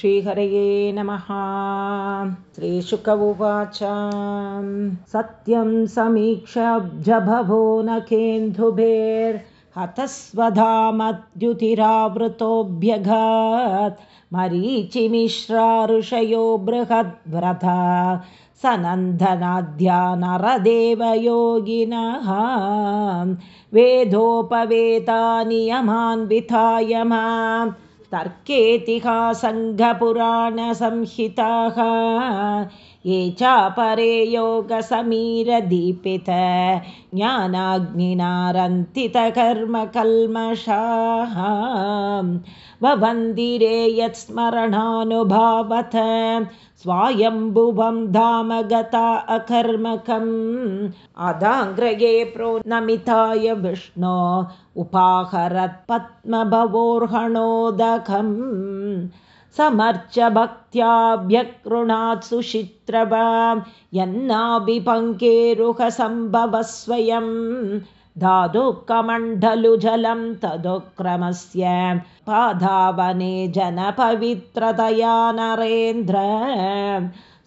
श्रीहरये नमः। श्रीशुक उवाच। सत्यं समीक्षाब्जभवो न केन्दुभेर्हतस्वधामद्युतिरावृतोऽभ्यघात् मरीचिमिश्रा ऋषयो बृहद्व्रता। सनन्दनाद्या नरदेवयोगिनः वेदोपवेता नियमान् विधाय मां तर्केतिहासङ्घपुराणसंहिताः ये चापरे योगसमीरदीपित ज्ञानाग्निनारन्तितकर्मकल्मषाः। ववन्दिरे यत्स्मरणानुभावथ स्वायम्भुवं धाम गता अकर्मकम्। अदाङ्ग्रये प्रोन्नमिताय विष्णो उपाहरत्पद्मभवोर्हणोदकम्। समर्च भक्त्याभ्यकृणात् सुचित्रवां यन्नाभिपङ्केरुहसम्भवः स्वयं धातुकमण्डलुजलं तदुक्रमस्य पाधावने जनपवित्रतया नरेन्द्र।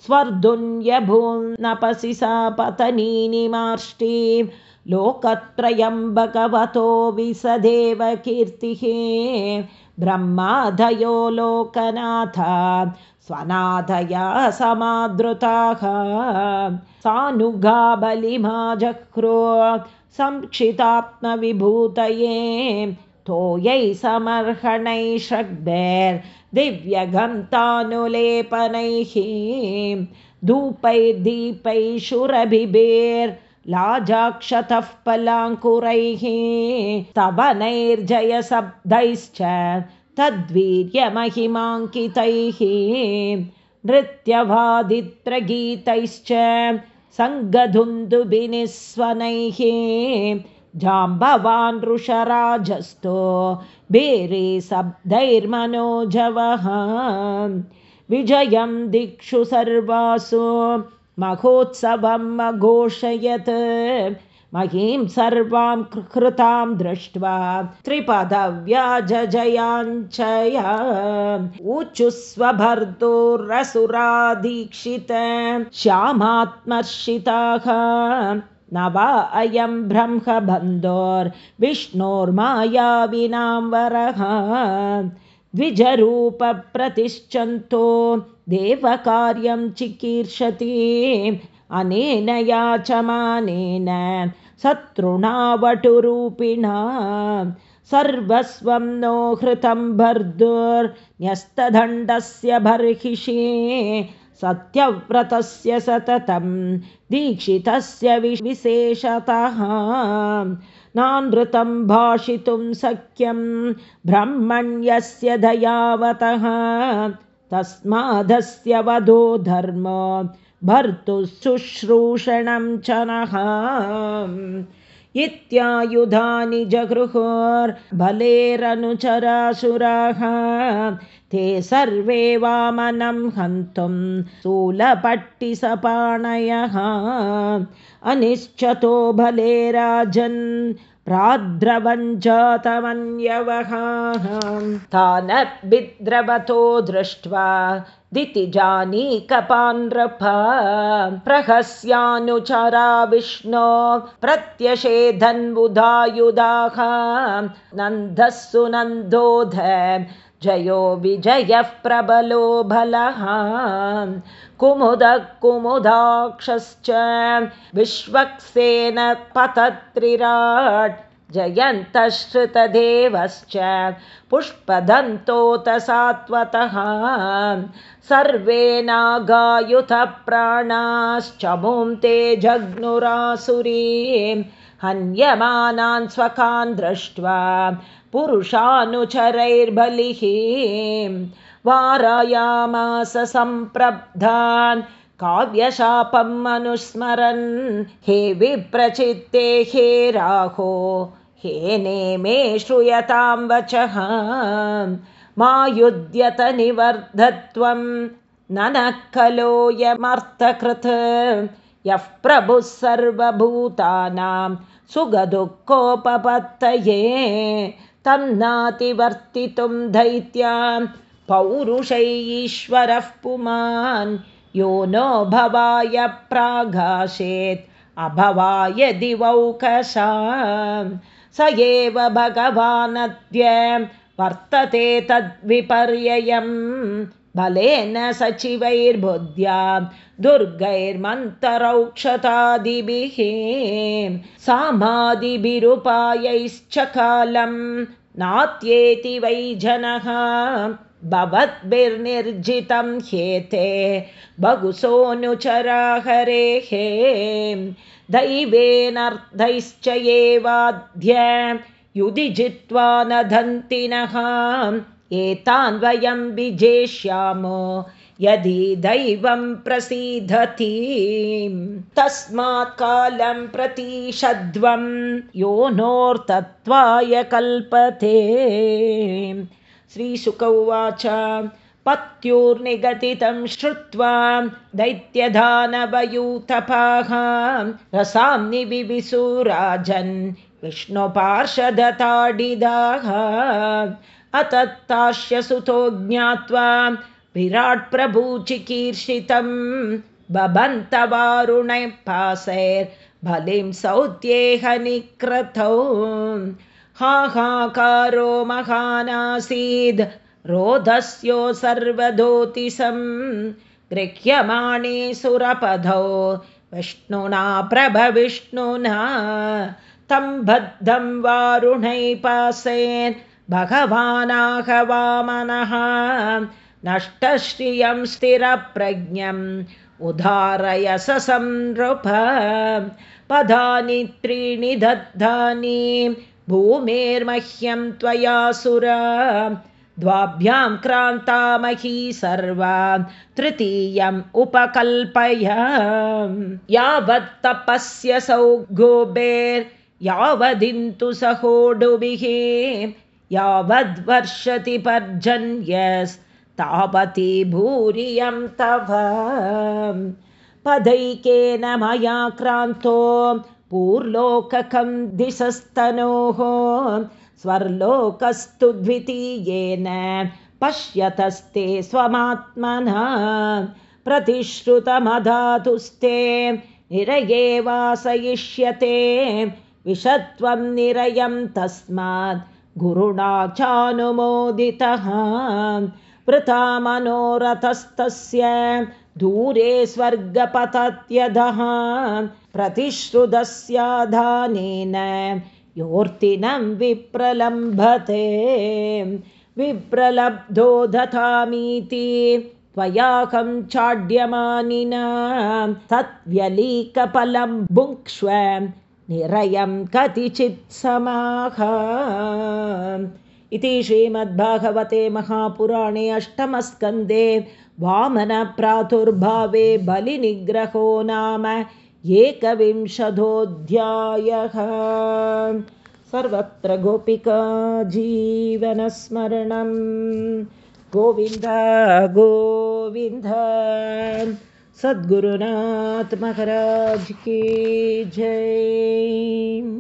स्वर्धुन्यभून्नपसि सा पतनीनिमाष्टिं लोकत्रयं भगवतो विसदेव कीर्तिः ब्रह्मादयो लोकनाथ स्वनाथया समादृताः सानुगा बलिमा जक्रो संक्षितात्मविभूतये तोयै समर्हणैः षड्भैर्दिव्यगन्तानुलेपनैः धूपैर्दीपैशुरभिभेर्लाजाक्षतः पलाङ्कुरैः स्तवनैर्जयशब्दैश्च तद्वीर्यमहिमाङ्कितैः नृत्यवादित्रगीतैश्च सङ्गधुन्दुभिनिस्वनैः जाम्बवान् ऋषराजस्तो बेरे शब्दैर्मनोजवः विजयं दिक्षु सर्वासु महोत्सवम् अघोषयत् महीं सर्वां कृतां दृष्ट्वा त्रिपदव्याजयाञ्चया ऊचुस्वभर्तोरसुरादीक्षित। श्यामात्मर्षिताः। न वा अयं ब्रह्मबन्धोर्विष्णोर्मायाविनां वरः द्विजरूपप्रतिष्ठन्तो देवकार्यं चिकीर्षति। अनेन याचमानेन शत्रुणावटुरूपिणा। सर्वस्वं नो हृतं भर्दुर्न्यस्तदण्डस्य बर्हिषि सत्यव्रतस्य सततं दीक्षितस्य विशेषतः। नानृतं भाषितुं शक्यं ब्रह्मण्यस्य दयावतः। तस्मादस्य वधो धर्म भर्तुशुश्रूषणं च नः। इत्यायुधानि जगृहोर्बलेरनुचरासुराः ते सर्वे वामनं हन्तुं शूलपट्टिसपाणयः अनिश्चतो बले राजन् प्राद्रवञ्जातमन्यवः तानद्रवतो दृष्ट्वा दितिजानीकपान्नृप प्रहस्यानुचरा विष्णो प्रत्यषेधन्बुधायुधाः नन्दः सुनन्दोध जयो विजयः प्रबलो बलः। कुमुदः कुमुदाक्षश्च विश्वक्सेन पतत्रिराट् जयन्तश्रुतदेवश्च पुष्पदन्तोत सात्वतः सर्वे नागायुधप्राणाश्च मुं ते जग्नुरासुरीं हन्यमानान् स्वकान् दृष्ट्वा पुरुषानुचरैर्बलिः वारायामास सम्प्रब्धान् काव्यशापम् अनुस्मरन् हे विप्रचित्ते हे राहो हे नेमे श्रूयतां वचः। मा युध्यत निवर्धत्वं ननः खलोऽयमर्थकृत् यः प्रभुः सर्वभूतानां सुगदुःखोपपत्तये तन्नातिवर्तितुं दैत्यां पौरुषै ईश्वरः पुमान्। यो नो भवाय प्रागाशेत् अभवाय दिवौकशा स एव भगवानद्य वर्तते तद्विपर्ययम्। बलेन सचिवैर्बुद्ध्या दुर्गैर्मन्तरौक्षतादिभिः। सामादिभिरुपायैश्च कालं नात्येति वै जनः भवद्भिर्निर्जितं ह्येते। बहुसोऽनुचरा हरेः दैवेनर्धैश्च एवाद्य युधि जित्वा न। दन्तिनः एतान् वयं विजेष्यामो यदि दैवं प्रसीदति। तस्मात् कालं प्रतीषद्वं योनोर्तत्त्वाय कल्पते श्रीशुक उवाच पत्युर्निगदितं श्रुत्वा दैत्यदानवयूतपाः रसाम्नि विविसुराजन् विष्णुपार्षदताडिदाः। अतत्ताश्यसुतो ज्ञात्वा विराट्प्रभुचिकीर्षितं बबन्तवारुणै पासैर्बलिं सौत्येहनिक्रतौ हाहाकारो महानासीद्। रोधस्यो सर्वदोतिसं गृह्यमाणे सुरपधौ विष्णुना प्रभविष्णुना तं बद्धं वारुणैपासेन् भगवानाहवामनः नष्टश्रियं स्थिरप्रज्ञम् उदारय संनृप। पदानि त्रीणि दद्धानि भूमेर्मह्यं त्वया सुरा। द्वाभ्यां क्रान्तामही सर्वा। तृतीयम् उपकल्पय। यावत्तपस्य सौ गोबेर्यावदिन्तु सहोडुभिः। यावद्वर्षति पर्जन्यस्तावती भूरियं तव। पदैकेन मया क्रान्तो पूर्लोककं दिशस्तनोः स्वर्लोकस्तु द्वितीयेन पश्यतस्ते स्वमात्मना प्रतिश्रुतमधातुस्ते निरये वासयिष्यते विषत्वं निरयं तस्मात् गुरुणा चानुमोदितः वृथा मनोरथस्तस्य दूरे स्वर्गपतत्यधः प्रतिश्रुतस्याधानेन योर्तिनं विप्रलम्भते। विप्रलब्धो दधामीति त्वयाहं चाड्यमानिना। तत्व्यलीकफलं भुङ्क्ष्व निरयं कतिचित्समाः इति श्रीमद्भागवते महापुराणे अष्टमस्कन्दे वामनप्रादुर्भावे बलिनिग्रहो नाम एकविंशतोऽध्यायः सर्वत्र गोपिका जीवनस्मरणं गोविन्द गोविन्द। सद्गुरुनाथ महाराज की जय